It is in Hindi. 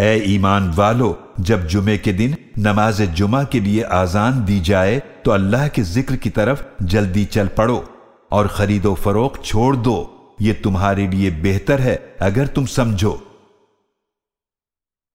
ए ईमान वालो, जब जुमे के दिन नमाज़ जुमा के लिए आजान दी जाए तो अल्लाह के ज़िक्र की तरफ़ जल्दी चल पड़ो और खरीदो फरोख छोड़ दो। ये तुम्हारे लिए बेहतर है, अगर तुम समझो।